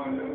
on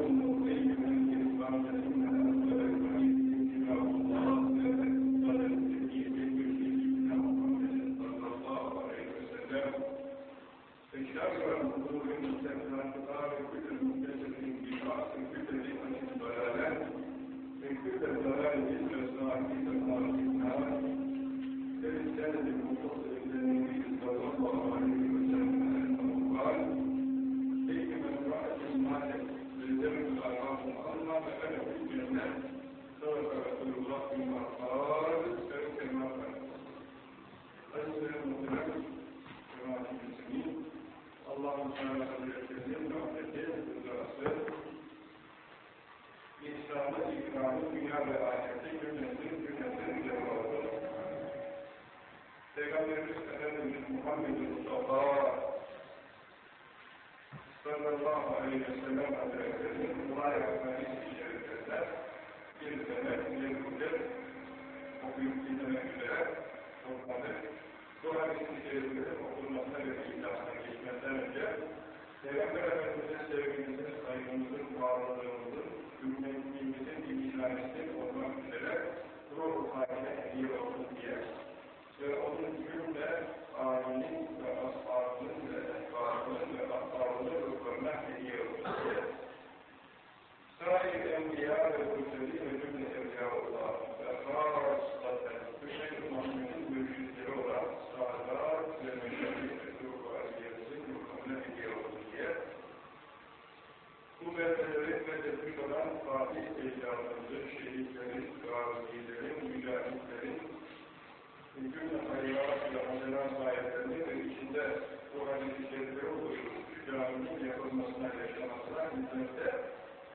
cümle hayrat ve hasenat sahiplerini ve içinde bu hadis-i şerifleri oluşturup caminin yapılmasına, yaşamasına, hizmette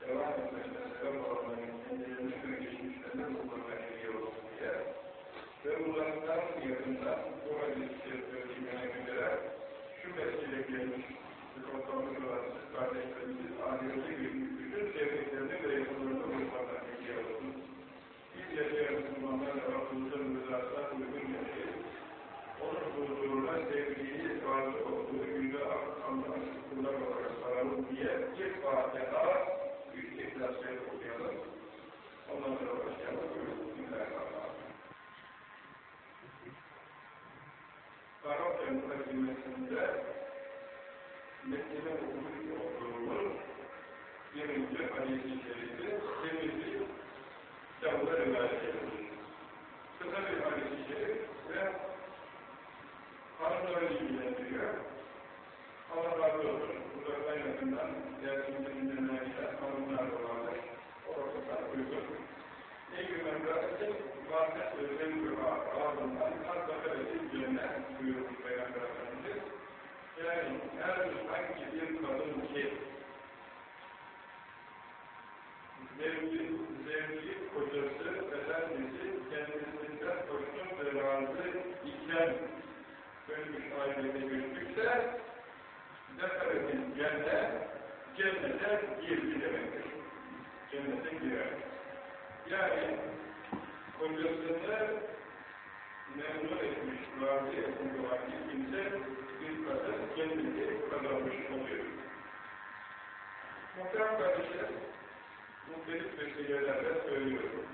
devam etmesine sebep olanların kendilerini ve geçmişlerine ruhlarına hediye olsun diye ve uzaktan yakından bu dinlemek üzere şu mesele gelmiş Kutlamış olan kardeşlerimizin ahiretli bütün sevdiklerini ve yakınlarını ruhlarına hediye olsun. Biz yaşayan Müslümanlar ve Rabbimizin rızasına uygun yaşayıp, onun huzuruna sevdiği, razı olduğu günde Allah'ın kullar olarak saralım diye bir Fatiha, üç ihlasları okuyalım. Ondan sonra başlayalım. Arapça mukadimesinde Metnine okumuş olduğumuz birinci hadis-i şerifi temizli kitabında rivayet edilir. Kısa bir hadis-i şerif ve hanımları ilgilendiriyor. Allah razı olsun. Dersimizi dinlemeye giden hanımlar da vardır. Ortadan uygun. Ne güvenlerse vahdet ve zengü ardından hatta ve cennet buyurmuş Peygamber Efendimiz. Yani her hangi bir kadın ki zevci, zevci kocası, efendisi kendisinden hoşnut ve razı iken ölmüş ailede gözükse zekaretin cennet, cennete girdi demektir. Cennete girer. Yani kocasını memnun etmiş, razı etmiş olan bir kimse bir kadın kendini kazanmış oluyor. Muhterem kardeşler, muhtelif vesilelerle söylüyorum.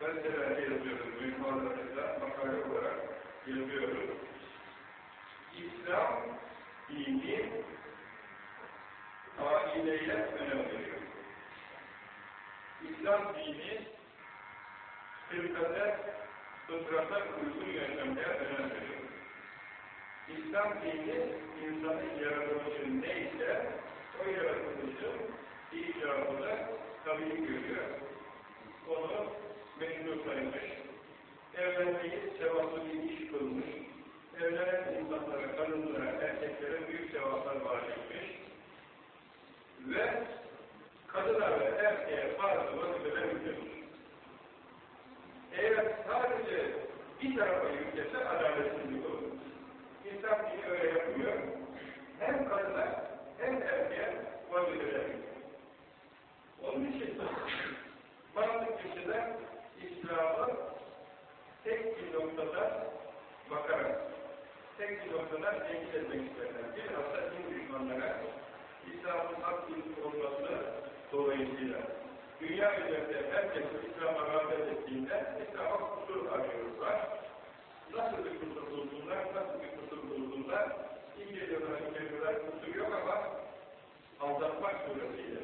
Gazetelerde yazıyoruz, mülkümanlarında makale olarak yazıyoruz. İslam dini aileye önem veriyor. İslam dini hırkate, fıtrata uygun yaşamaya önem veriyor. İslam dini insanın yaratılışı neyse o yaratılışın icabını tabii görüyor. Onu memnun saymış. Evlenmeyi sevaplı bir iş kılmış. Evlenen insanlara, kadınlara, erkeklere büyük sevaplar etmiş. Ve kadına ve erkeğe bazı vazifeler yüklemiş. Eğer sadece bir tarafa yüklese adaletsizlik olur. İslam dini öyle yapmıyor. Hem kadına hem erkeğe vazifeler Onun için bazı kişiler İslam'ı tek bir noktada bakarak, tek bir noktada tenkit etmek isterler. Bilhassa din düşmanlara İslam'ın hak din olması dolayısıyla dünya üzerinde herkes İslam'a rağbet ettiğinde İslam'a kusur arıyorlar. Nasıl bir kusur bulsunlar, nasıl bir kusur bulsunlar, İngilizce'den İngilizce'den kusur yok ama aldatmak suretiyle.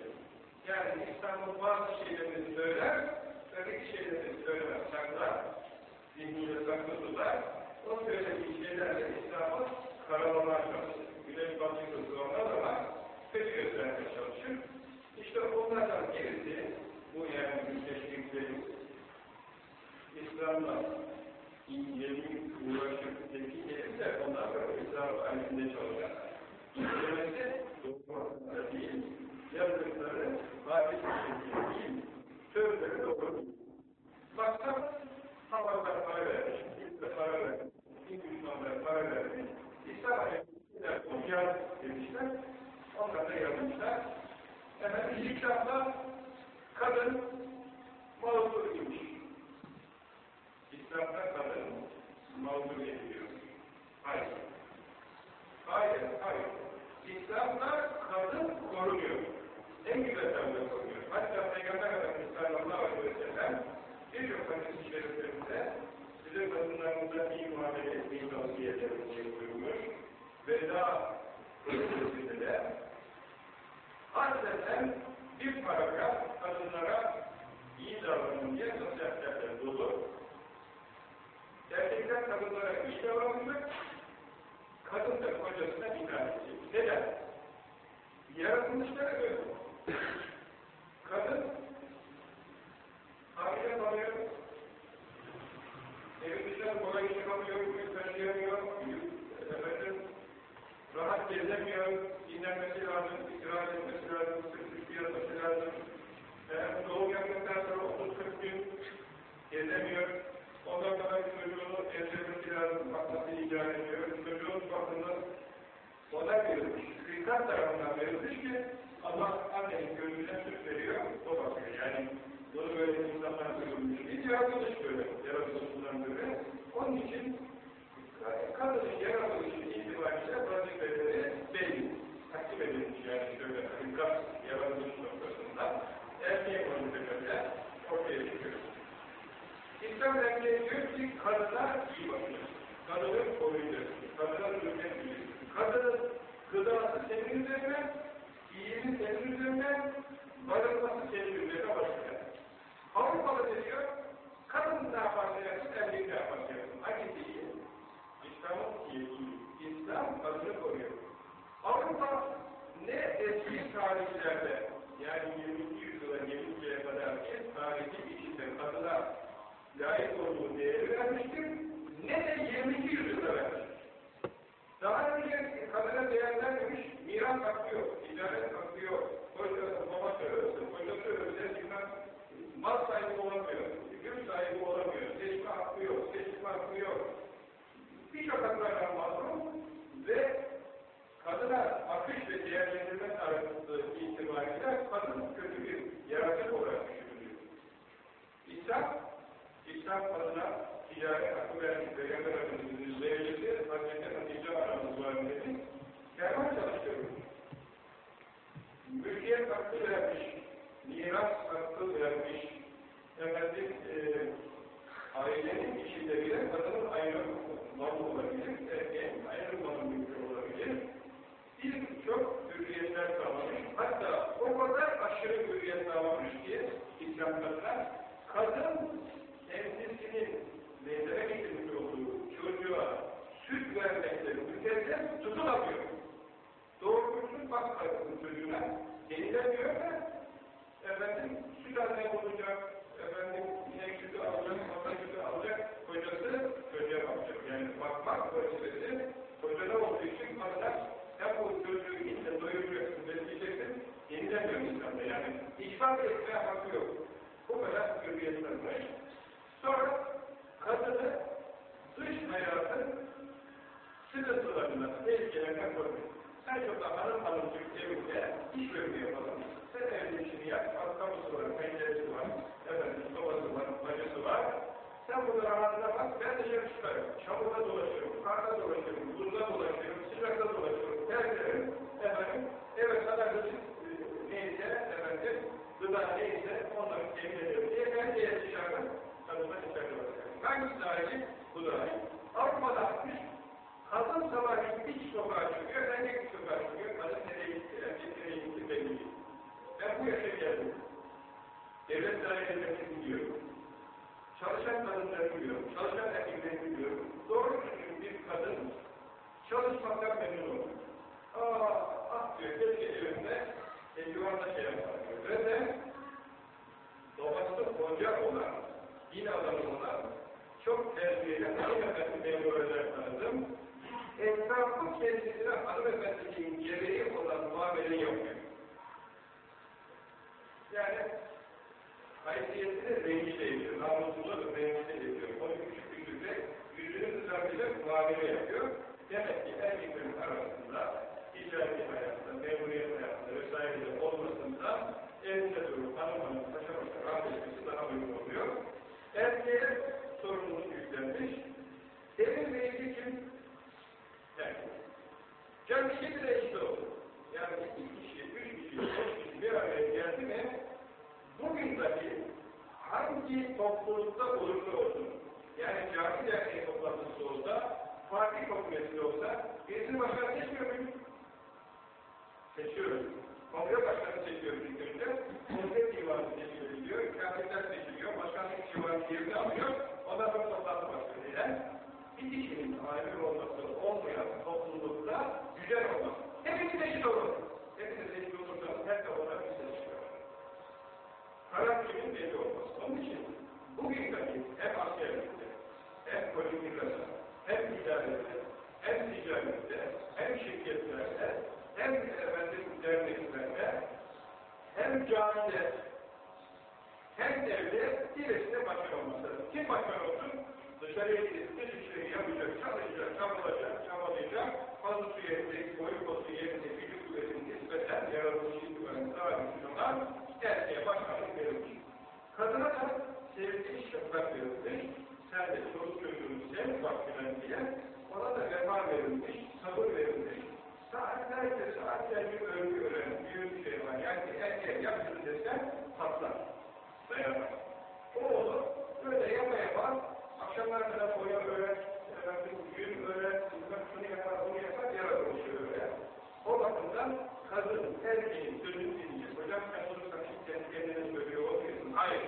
Yani İslam'ın bazı şeylerini söyler, öteki şeylerini söylemez, saklar, zihniyle saklı o söylediği şeylerle İslam'ı karalamaya çalışır. Güneş batı kızılanlar ama kötü göstermeye çalışır. İşte onlardan birisi, bu yani müsteşriklerin İslam'la yeni uğraşıp tepki gelirse onlar da İslam aleminde çalışanlar. İncelemesi doğru değil, yazdıkları bir değil, sözleri doğru değil. Baksam, havalar para vermiş, ilk para vermiş, İlk Müslümanlara para verdi. İslam aleminde ticaret demişler. Onlar da yapmışlar. Efendim İslam'da kadın mağdur imiş. İslam'da kadın mağdur ediliyor. Hayır. Hayır, hayır. İslam'da kadın korunuyor. En güzel tarzda korunuyor. Hatta Peygamber Efendimiz sallallahu aleyhi ve sellem bir yok hadis-i şeriflerinde toplumda iyi muamele etmeyi tavsiye ederim diye buyurmuş. Veda projesinde de Hasreten bir paragraf kadınlara iyi davranın diye nasihatlerle dolu. Erkekler kadınlara iyi davranacak, kadın da kocasına itaat edecek. Neden? Yaratılışları öyle. Kadın hamile kalıyor, evinizden kolay çıkamıyor, yükseltemiyor, efendim, rahat gezemiyor, dinlenmesi lazım, istirahat etmesi lazım, sık yazması lazım. Eğer doğum yaptıktan sonra 30-40 gün gezemiyor, ondan sonra çocuğunu emzirmesi lazım, bakması icra ediyor, çocuğun bakımını ona verilmiş, rikat tarafından verilmiş ki Allah annenin gözüne süt veriyor, bakıyor. Yani bunu böyle insanlar görülmüş değil, yaratılış böyle, yaratılışından böyle. Onun için kadının yaratılışı itibariyle vazifeleri belli. Takdim edilmiş yani şöyle rikat yaratılış noktasında erkeğe vazifelerle ortaya çıkıyor. İslam erkeği diyor ki kadına iyi bakıyor. Kadını koruyacak. Kadına hürmet edecek. Kadının gıdası senin üzerine, iyiliği senin üzerine, barınması senin üzerine başlıyor. Avrupalı ne diyor? Kadın ne yaparsa yapsın, erkek ne yaparsa yapsın. Hangisi? İslam'ın iyi. İslam kadını koruyor. Avrupa ne eski tarihlerde, yani 20. yüzyıla gelinceye kadar ki tarihi içinde kadına layık olduğu değeri vermiştir, ne de 20. yüzyılda vermiştir. Daha önce kadına değer vermemiş, miras hakkı yok, ticaret hakkı yok, kocası, babası ölsün, kocası ölse bilmem, mal sahibi olamıyor, gül sahibi olamıyor, seçme hakkı yok, seçme hakkı yok. Birçok haklardan mahrum ve kadına akış ve değerlendirme tarzı itibariyle kadın kötü bir yaratık olarak düşünülüyor. İslam, İslam kadına ticaret hakkı vermiş Peygamber Efendimiz'in zevcesi Hazreti Hatice aramız var dedi. Kervan çalıştırmış. Mülkiyet hakkı vermiş, miras hakkı vermiş, efendim, e, ailenin içinde bile kadının ayrı malı olabilir, erkeğin ayrı malı mülkü olabilir. Birçok hürriyetler sağlamış, hatta o kadar aşırı hürriyet sağlamış ki İslam kadına, kadın kendisinin meydana getirmiş olduğu çocuğa süt vermekle mükellef tutulamıyor. Doğurmuşsun bak kadının çocuğuna, denilemiyor da efendim süt anne olacak, efendim inek sütü alacak, masa sütü alacak, kocası çocuğa bakacak. Yani bakmak vazifesi kocada olduğu için kadına sen bu çocuğu iyice doyuracaksın, besleyeceksin, yenilemiyor insanda. Yani işfak etmeye hakkı yok. Bu kadar hürriyetlenmiş. Sonra kadını dış hayatın sıkıntılarına, tehlikelerine koruyor. Sen çok da hanım hanımcık evinde iş bölümü yapalım. Sen evde işini yap, kapısı var, penceresi var, efendim, sobası var, bacası var. Sen bunu rahatına bak, ben dışarı çıkarım. Çamurda dolaşıyorum, karda dolaşıyorum, buzda dolaşıyorum, sıcakta dolaşıyorum, terlerim. Efendim, evet sana gıcık neyse, efendim, gıda neyse onları temin ederim diye ben diye dışarıda, kadına dışarıda bakıyorum. Hangisi daha iyi? Bu daha iyi. Avrupa'da atmış, kadın sabahleyin bir sokağa çıkıyor, erkek bir sokağa çıkıyor, kadın nereye gitti, erkek nereye gitti belli değil. Ben bu yaşa geldim. Devlet dairelerini biliyorum. Çalışan kadınları biliyorum, çalışan erkekleri biliyorum. Doğru düzgün bir kadın çalışmaktan memnun olur. Aa, ah diyor, keşke evimde e, yuvanda şey yapar diyor. Ve de babası hoca olan, din adamı olan, çok terbiyeli hanımefendi memurlar tanıdım. Etrafı kendisine hanımefendiliğin gereği olan muamele yapıyor. Yani haysiyetini rencide ediyor, namusunu rencide ediyor. Onu küçük küçükle yüzünü kızartacak muamele yapıyor. Demek ki erkeklerin arasında ticari hayatta, memuriyet hayatta vesaire olmasında evinde durup hanım hanım paşa paşa rahat etmesi daha uygun oluyor. Erkeğe sorumluluk yüklenmiş. Evin reisi kim? Erkek. Cemşir de işte o. Yani iki kişi, üç kişi, beş kişi bir araya geldi mi bugün dahi hangi toplulukta olursa olsun Yani cami derneği toplantısı olsa, parti kongresi olsa, birisini başkan seçmiyor muyum? Seçiyoruz. Kongre başkanı seçiyoruz ilk önce. Kongre divanı seçiliyor, kafirler seçiliyor, başkanlık divanı yerini alıyor, ondan sonra toplantı başlıyor. Neden? Bir kişinin alim olması olmayan toplulukta güzel olmaz. Hepimiz eşit olur. Hepimiz eşit olursanız her ses çıkar. Karakterin belli olmaz. Onun için bugün dahi hem askerlikte, hem politikada, hem idarede, hem ticarette, hem şirketlerde, hem efendim derneklerde, hem camide, hem evde birisine başkan olması lazım. Kim başkan olsun? Dışarıya gidip bir işleri yapacak, çalışacak, çabalacak, çabalayacak, fazla su yerinde, boyu posu yerinde, vücut kuvvetini nispeten yaratılmış itibaren daha güçlü olan erkeğe başkanlık verilmiş. Kadına da sevdiği şefkat verilmiş, sen de çoluk çocuğunu sev bak filan diye, ona da vefa verilmiş, sabır verilmiş, saatlerce saatlerce övgü öğren, büyük şey var. Yani erkeğe yapsın desen patlar, dayanamaz. O olur, böyle yapa yapa, akşamlar kadar boya öğren, gün öğren, şunu yapar, bunu yapar, yaratılmış öğren. O bakımdan kadın, erkeğin sözünü dinleyecek. Hocam sen bunu sakın kendi kendine söylüyor olmuyorsun. Hayır.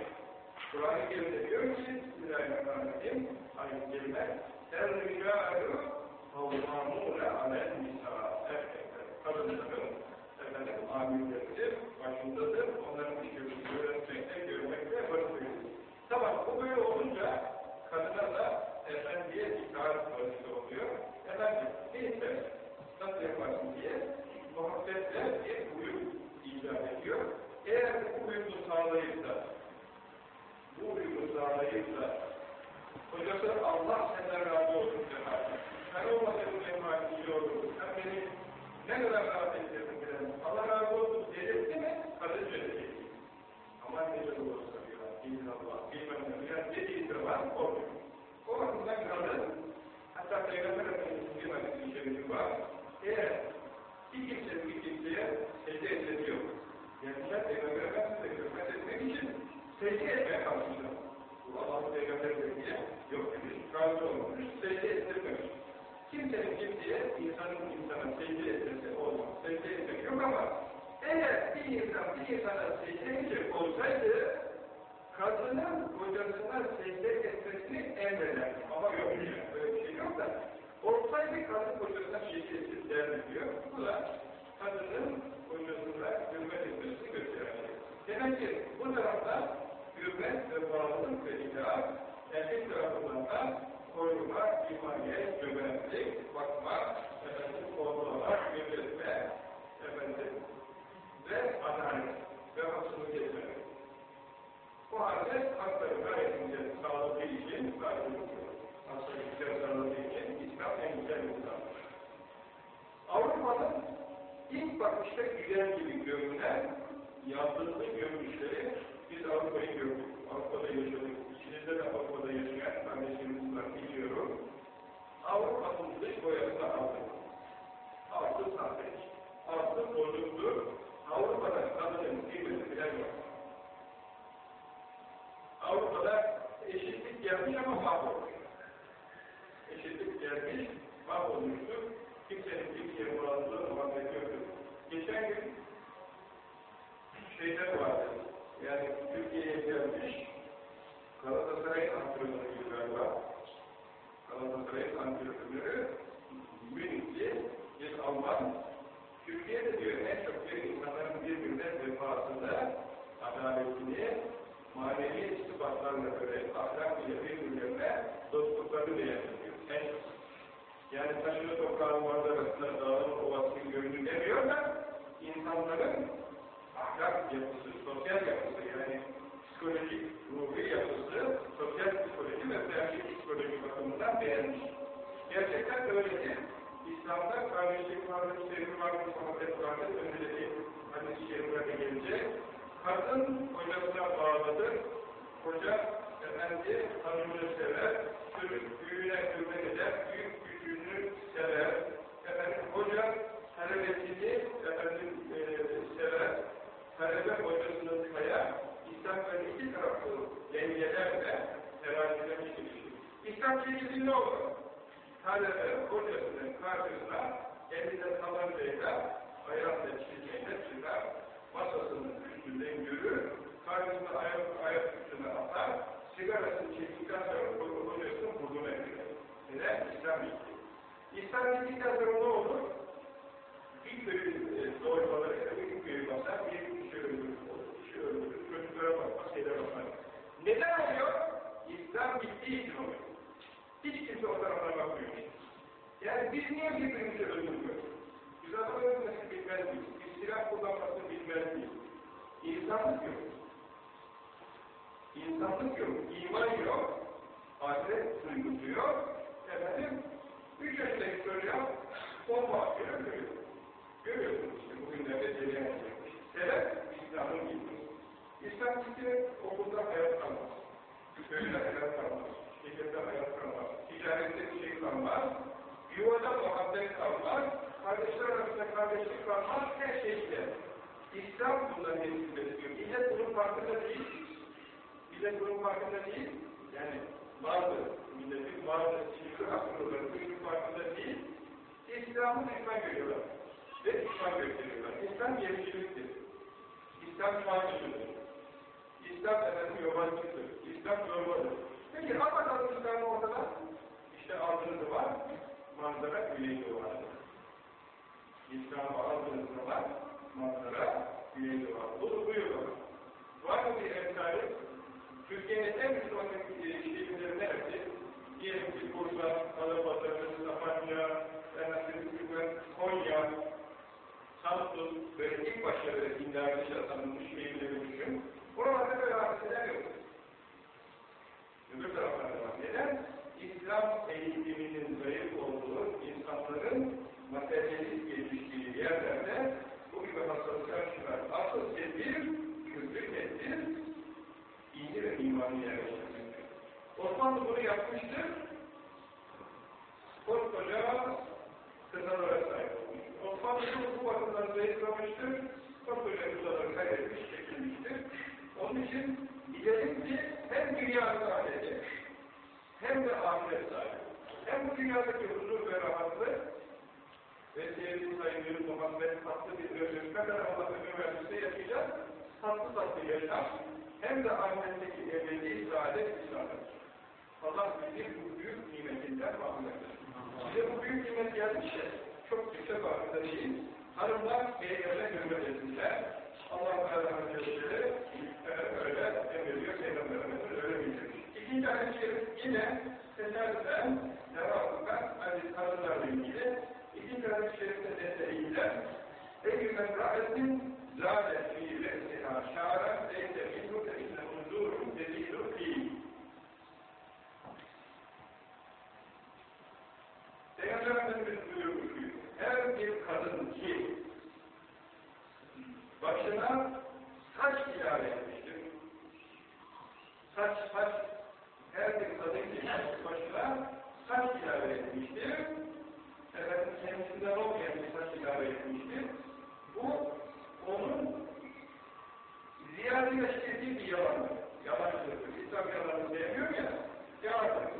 Kur'an-ı Kerim'de diyor ki, Bismillahirrahmanirrahim, ayet kelime, Er-ricâlu kavvâmûne alel nisâ. Erkekler, kadınların, efendim, amirleridir, başındadır, onların işlerini öğretmekte, görmekte, varlıktır. Tamam, bu böyle olunca, kadına da efendiye itaat vazifesi oluyor. Efendim, ne ister? Nasıl yaparsın diye muhabbetle bir uyum icat ediyor. Eğer bu uyumu sağlayıp da bu uyumu sağlayıp da kocası Allah senden razı olsun cemaat. Sen olmasaydın cemaat iyi olurdu. Sen beni ne kadar rahat ettirdin bilen. Allah razı olsun delirtti mi? Kadın söyleyecek. Aman ne kadar olursa ya. İllallah. Bilmem ne. Yani dediği zaman olmuyor. O bakımdan kadın hatta Peygamber Efendimiz'in bir hadis-i şerifi var. Eğer bir kimse bir kimseye secde. Yani sen Peygamber Efendimiz'e hürmet etmek için secde etmeye kalmışsın. Bu Allah'ın Peygamber Efendimiz'e yok demiş, razı olmamış, secde ettirmemiş. Kimsenin kimseye, insanın insana secde etmesi olmaz. Secde etmek yok ama eğer bir insan bir insana secde edecek olsaydı kadının kocasına secde etmesini emreder. Ama yok böyle bir şey yok da. Olsaydı kadın kocasına secde etsin derdi diyor. Bu da kadının kocasına hürmet etmesini gösteren. Demek ki bu tarafta hürmet ve bağlılık ve itaat, erkek tarafından da koruma, himaye, cömertlik, bakma, efendim, kollama, gözetme, efendim, ve adalet ve haksızlık etmemek. Bu halde hakları gayretince sağladığı için, hastalıklar sağladığı için İslam en güzel insandır. Avrupa'nın ilk bakışta güzel gibi görünen yalnızlık görmüşleri biz Avrupa'yı gördük. Avrupa'da yaşadık. İçinizde de Avrupa'da yaşayan kardeşlerimiz var biliyorum. Avrupa'nın dış boyasını aldık. Altı sahte. Altı bozuktu. Avrupa'da kadının kıymeti bile yok. Avrupa'da eşitlik gelmiş ama mahvolmuş. Eşitlik gelmiş, mahvolmuştur. Kimsenin kimseye muratlığı muhabbet yoktur. Geçen gün şeyler vardı. Yani Türkiye'ye gelmiş Galatasaray'ın antrenörü galiba. Galatasaray'ın antrenörü Münihli bir Alman. Türkiye'de diyor en çok bir insanların birbirine vefasını, adaletini, manevi sıfatlarla böyle ahlak ile birbirlerine dostluklarını beğeniliyor. Yani taşını toprağın varlarında dağın ovasını görünür demiyor da insanların ahlak yapısı, sosyal yapısı yani psikolojik, ruhi yapısı, sosyal psikoloji ve felsefi psikoloji bakımından beğenmiş. Gerçekten öyledir. İslam'da kardeşlik vardır, sevgi vardır, sohbet vardır, önündeki hadis-i şeriflerde gelecek. Kadın kocasına bağlıdır, koca efendi hanımını sever, çocuk büyüğüne hürmet eder, büyük küçüğünü sever, efendim koca talebesini efendim e, sever, talebe kocasını sayar, İslam böyle iki taraflı dengelerle terazilemiş bir şey. İslam çekildi ne olur? Talebe hocasının karşısına elinde tabancayla ayakla çizmeyle çıkar, masasının üstünden yürür, karşısına ayak, ayak üstüne atar, sigarasını çektikten sonra hocasının burnuna girer. Neden? İslam bitti. İslam bittikten sonra ne olur? Bir köyün doğruları, bir köyü basar, bir kişi öldürür, kişi öldürür, çocuklara bakmaz, şeylere bakmaz. Neden oluyor? İslam bittiği için oluyor. Hiç kimse o tarafına bakmıyor. Yani biz niye birbirimizi öldürmüyoruz? Biz adam öldürmesini bilmez miyiz? Biz silah kullanmasını bilmez miyiz? İnsanlık yok. İnsanlık yok, iman yok, ahiret duygusu yok. Efendim, üç yaşındaki çocuğa bomba atıyor, görüyor. Görüyorsunuz işte bugünlerde yapmış. Sebep, İslam'ın gitmesi. İslam gitti, okulda hayat kalmaz. Köyde hayat kalmaz. Şehirde hayat kalmaz. Ticarette bir şey kalmaz. Yuvada muhabbet kalmaz. Kardeşler arasında kardeşlik kalmaz. Her şey gider. İslam bundan hepsini besliyor. Millet bunun farkında değil. Millet bunun farkında değil. Yani bazı milletin bazı sinirli akıllıları bunun farkında değil. İslam'ı düşman görüyorlar. Ve düşman gösteriyorlar. İslam yericiliktir. İslam şansıdır. İslam efendim yabancıdır. İslam zorbadır. Peki kapatalım İslam'ı ortada. İşte altınızı var. Manzara güneydoğu var. İslam'ı aldığınız zaman manzara güneydoğu var. Bunu buyurun. Var mı bir? Türkiye'nin en Müslüman şehirleri neresi? Diyelim ki Bursa, Adapazarı, Sapanca, Konya, Samsun, böyle ilk başları dinlerce tanınmış şehirleri düşün. Buralarda böyle hadiseler yok. Öbür taraflarda var. Neden? İslam eğitiminin zayıf olduğu insanların materyalist geliştiği yerlerde bu gibi hastalıklar çıkar. Asıl tedbir, küfür tedbir, dini ve imanı yerleştirmektir. Osmanlı bunu yapmıştır. Koskoca kıtalara sahip olmuş. Osmanlı bu bakımdan zayıflamıştır. Koskoca kıtaları kaybetmiş, çekilmiştir. Onun için bilelim ki hem dünya saadeti hem de ahiret saadeti. Hem bu dünyadaki huzur ve rahatlık ve sevdiği saygı, muhabbet, tatlı bir ölüm, ne kadar Allah ömür verdiyse yaşayacağız, tatlı tatlı yaşam, hem de ahiretteki ebedi saadet İslam'dır. Allah bizi bu büyük nimetinden mahvettir. Bize bu büyük nimet gelmişse, çok yüksek değil, hanımlar peygamberle hürmet etsinler, Allah Teala Hazretleri öyle emrediyor, Peygamberimiz öyle bildirmiş. İkinci hadis-i yine tesadüfen, devamında hadis hanımlarla ilgili, ikinci hadis-i şerifte detayıyla Eyyümen ra'etin fî re'siha şâren leyse minhu fe inne huzûrum dediğidur fî. Peygamber Efendimiz buyurmuş her bir kadın ki başına saç ilave etmiştir. Saç, saç, her bir kadın ki başına saç ilave etmiştir. Efendim kendisinden olmayan bir saç ilave etmiştir. Bu, onun ziyadeleştirdiği bir yalandır. Yalancıdır. İslam yalanı sevmiyor ya, yalandır.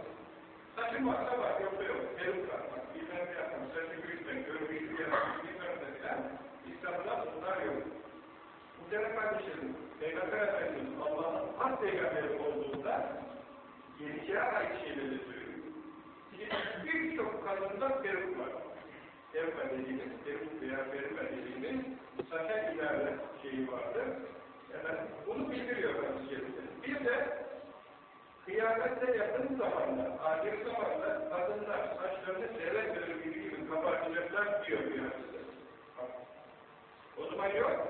Saçın varsa var, yoksa yok. Peruk var, bak, bilmem ne yapmak, saçı büyütmek, görmüşlük yapmak, bilmem ne filan. İslam'da bunlar yok. Muhterem kardeşlerim, Peygamber Efendimiz Allah'ın hak peygamberi olduğunda geleceğe ait şeyleri söylüyor. Birçok kadında peruk var. Peruk dediğimiz, peruk veya peruk dediğimiz saça ilave şeyi vardır. Yani bunu bildiriyor kardeşlerim. Bir de kıyamette yakın zamanda, ahir zamanda kadınlar saçlarını seyrek bölümü gibi kabartacaklar diyor bir hadiste. O zaman yok.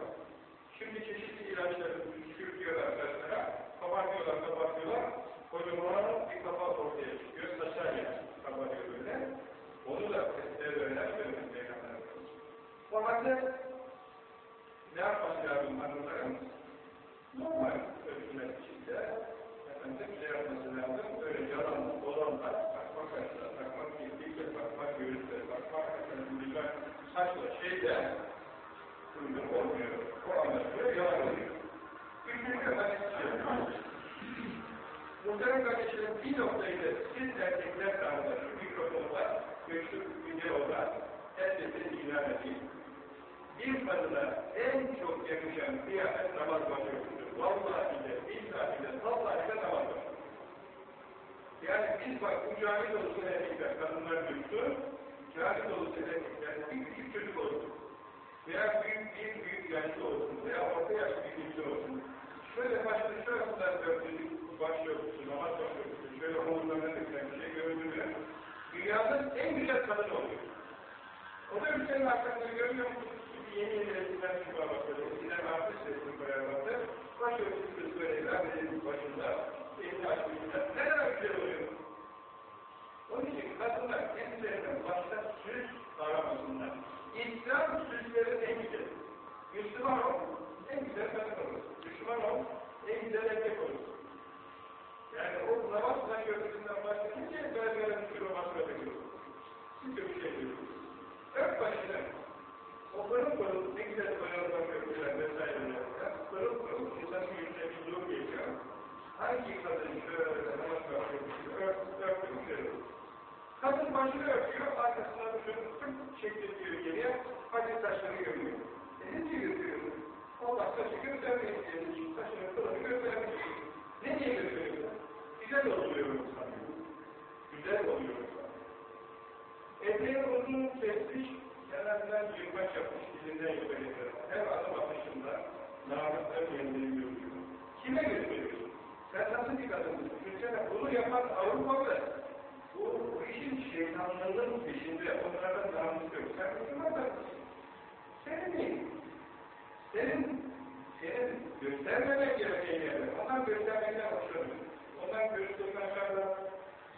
Şimdi çeşitli ilaçları sürtüyorlar saçlara, kabartıyorlar, kabartıyorlar. Kocaman bir kapak ortaya çıkıyor, saçlar yani kabarıyor böyle. Onu da devreler söylemek Peygamber O halde ne yapması lazım hanımların? Normal ölçüler içinde efendim şey yapması lazım, böyle yalan, dolanlar, bakmak açıdan, bakmak, kirlikle bakmak, görüntüle bakmak, efendim, bilmem, saçla şeyde uygun olmuyor. O anlaşılıyor, yalan oluyor. Üçüncü hadis-i Muhterem kardeşlerim bir noktayı da siz erkekler tarafında şu mikrofonu var, göçlü video var, herkese ilan edeyim. Bir kadına en çok yakışan kıyafet namaz başörtüsüdür. Vallahi de, billahi de, vallahi de namaz başörtüsüdür. Yani biz bak bu cami dolusu erkekler, kadınlar düştü, cami dolusu erkekler, bir küçük çocuk olsun. Veya büyük bir büyük yaşlı olsun, veya orta yaşlı bir kimse olsun. Şöyle başlı şurasından dörtlülük başörtüsü, namaz başörtüsü, şöyle omuzlarına dökülen bir şey gördüğünde, dünyanın en güzel kadını oluyor. O da ülkenin arkasını görüyor musunuz? Yeni resimler çıkmaya başladı. Eskiden artist resim koyarlardı. Başörtüsü kız böyle ilerleyelim başında, elini açmışlar. Ne kadar güzel oluyor. Onun için kadınlar kendilerine başta süs aramasınlar. İslam süslerin en güzel. Müslüman ol, en güzel kadın olur. Müslüman ol, en güzel erkek olur. Yani o namaz başörtüsünden başlayınca berberin bir olması gerekiyor. Siz bir şey diyorsunuz. Dört başına o pırıl pırıl ne güzel koyarlar köprüler vesaireler. Pırıl pırıl insanın yüzüne bir nur geliyor. Hangi kadın şöyle namaz ört, örtüm şöyle. Kadın başını örtüyor, arkasına şöyle tık çektiriyor geriye, hadi saçları görüyor. E ne diyor görüyor? Allah saçı göstermeyin diye, saçını kılını göstermeyin. Ne diye gösteriyor? Güzel oluyor insan. Güzel oluyor insan. Eteği uzun kesmiş, kenarından yırmaç yapmış, dilinden yukarıya. Her adım atışında namuslar kendini görüyor. Kime gösteriyorsun? Sen nasıl bir kadınsın? Düşünsene, bunu yapan Avrupalı. Bu, işin şeytanlığının peşinde, onlardan namus yok. Sen Müslüman Senin değil. Senin, senin göstermemek gereken yerler. Onlar göstermekten hoşlanıyor. Onlar göğüslerini açarlar,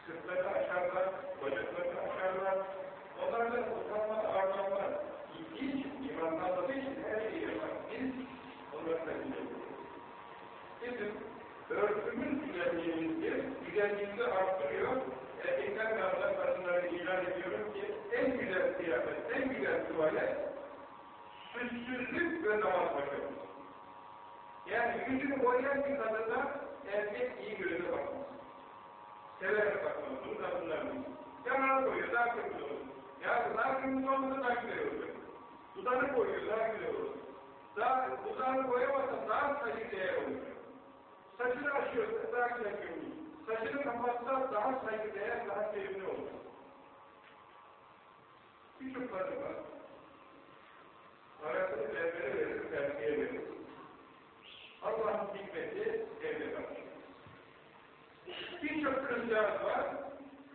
sırtlarını açarlar, bacaklarını açarlar. Onlardan utanma, arlanma, gittiği için, imanlandığı için her şeyi yapar. Biz onları da biliyoruz. Bizim örtümün güzelliğimizi, güzelliğimizi arttırıyor. Erkekler ve kadınları ilan ediyorum ki en güzel kıyafet, en güzel tuvalet süssüzlük ve namaz başarısı. Yani yüzünü boyayan bir kadına erkek iyi gözle bakmaz. Severek bakmaz. Bunu kadınlar bilir. Yanına koyuyor, daha kırmızı olur. Ya daha kırmızı olmasa daha güzel olur. Dudağını koyuyor, daha güzel olur. Daha, dudağını koyamazsa daha saçı değer olur. Saçını açıyor, daha güzel görünüyor. Saçını kapatsa daha saygıdeğer, daha sevimli olur. Birçok kadın var. Arasını berbere verir, terbiye verir. Allah'ın hikmeti evde kalır. Birçok kızcağız var,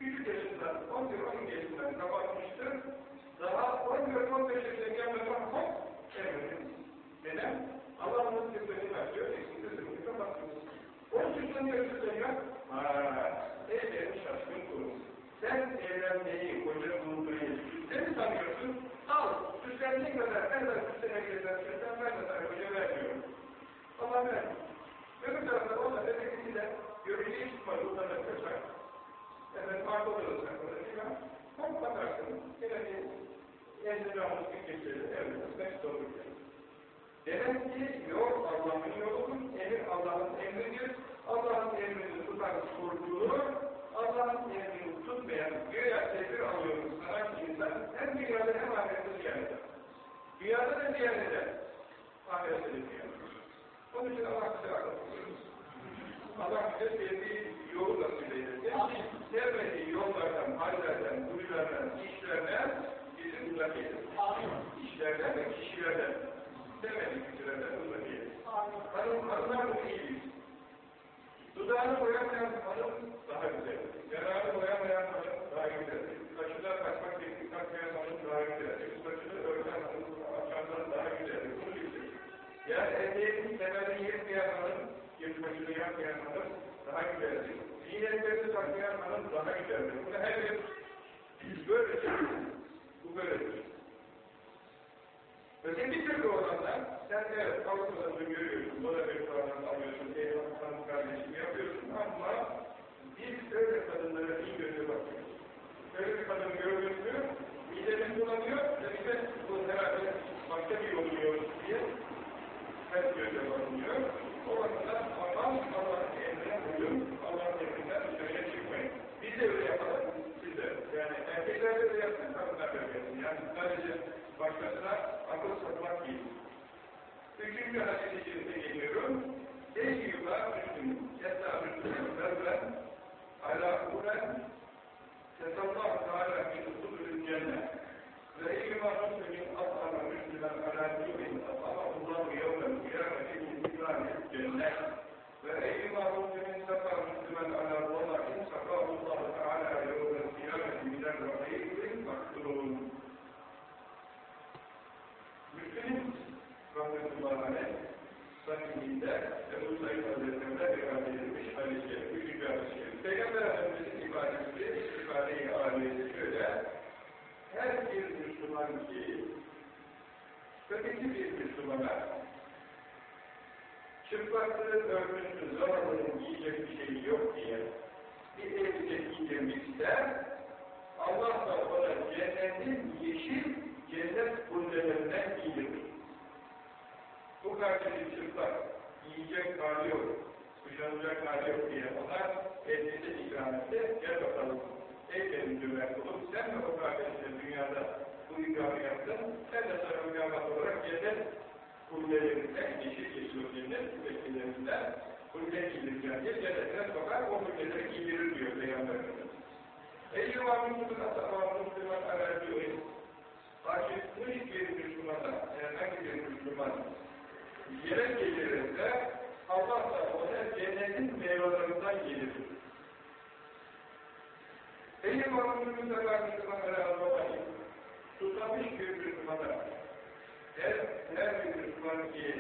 küçük yaşından, 11-12 yaşından kapatmıştır. Daha 14-15 yaşına gelmeden hop, evlenir. Neden? Allah'ın hikmetini açıyor, eksik sözünü kapatmış. O süsleniyor, süsleniyor. Haa, evlerin şaşkın kurur. Sen evlenmeyi, koca bulmayı, sen sanıyorsun? Al, süslendiğin kadar, ne kadar süslenebilirsen, süslenmen kadar koca vermiyorum. Allah vermiyor. Öbür tarafta o da dedektiyle göreceği çıkmadı, utanır kaçar. Efendim, farklı olursa, filan. Hop bakarsın, yine bir elini rahatlık geçirir, evlenir, mesut olur. Demek ki yol Allah'ın yoludur, emir Allah'ın emridir. Allah'ın emrini tutan kurduğu, Allah'ın emrini tutmayan, güya tedbir alıyoruz sanan insan hem dünyada hem ahirette ziyaret Dünyada da ziyaret eder. Ahirette de ziyaret Onun için Allah bize anlatıyoruz. Allah bize sevdiği yolu nasip eylesin. Sevmediği yollardan, hallerden, huylardan, işlerden bizi uzak eylesin. İşlerden ve kişilerden. Sevmediği kişilerden uzak eylesin. Hanım, hanımlar bu iyi. Dudağını boyamayan hanım daha güzel. Yanağını boyamayan hanım daha güzel. Saçına takmak teknik takmayan hanım daha güzel. Saçını örten hanım açandan daha güzel. Bunu bilsin. Yani erkeğin temelini yetmeyen hanım, yetmesini yapmayan hanım daha güzeldir. Ziynetlerini takmayan hanım daha güzeldir. Bunu her bir böyledir. Bu böyledir. Öteki türlü olanlar, sen evet Avrupa'da görüyorsun, o da bir kavram alıyorsun, eyvallah hanım kardeşim yapıyorsun ama biz öyle kadınlara iyi gözle bakıyoruz. Öyle bir kadın gördüğümüzü midemiz bulanıyor ve bize bu herhalde başka bir yiyoruz diye ters gözle bakılıyor. O bakımdan aman Allah'ın başkasına akıl satmak değil. Üçüncü hadis-i şerife geliyorum. Eyyüba Müslüm, Yetta Müslüm, Mevlen, Ala Ulen, min usulül cennet. Ve eyyüba Müslüm'ün atama Müslümen ala dimin atama Allahu yevmen kıyameti min ikramil cennet. Ve eyyüba Müslüm'ün sefa Müslümen ala Allah'in sefahu Allahu Teala yevmen Rahmetullahi Aleyh Sahihinde Ebu Said Hazretleri'ne rivayet edilmiş hadis-i üçüncü hadis-i Peygamber Efendimiz'in ifadesi, ifade-i şöyle her bir Müslüman ki öteki bir Müslümana çıplaklığı örgüsü zamanının yiyecek bir şey yok diye bir elbise giydirmişse Allah da ona cennetin yeşil cennet kundelerinden giydirir. Bu kardeşin çıplak, yiyecek hali yok, kuşanacak hali yok diye ona elbise ikram etti. Gel bakalım, ey benim cömert olup sen de o kardeşine dünyada bu ikramı yaptın, sen de sana mükamat olarak cennet kulelerinden, yeşil yeşil cennet küvetlerinden kulle giydireceğim diye cennetine sokar, o kulleleri giydirir diyor Peygamber Efendimiz. Eyyuva Müslüman, Allah'a Müslüman aracı acıkmış bir Müslümana, herhangi bir Müslüman yere gelirse Allah da ona cennetin meyvelerinden gelir. Benim anımın kadar Müslümanlara anlamayın. Susamış bir Müslümana her, her bir Müslüman ki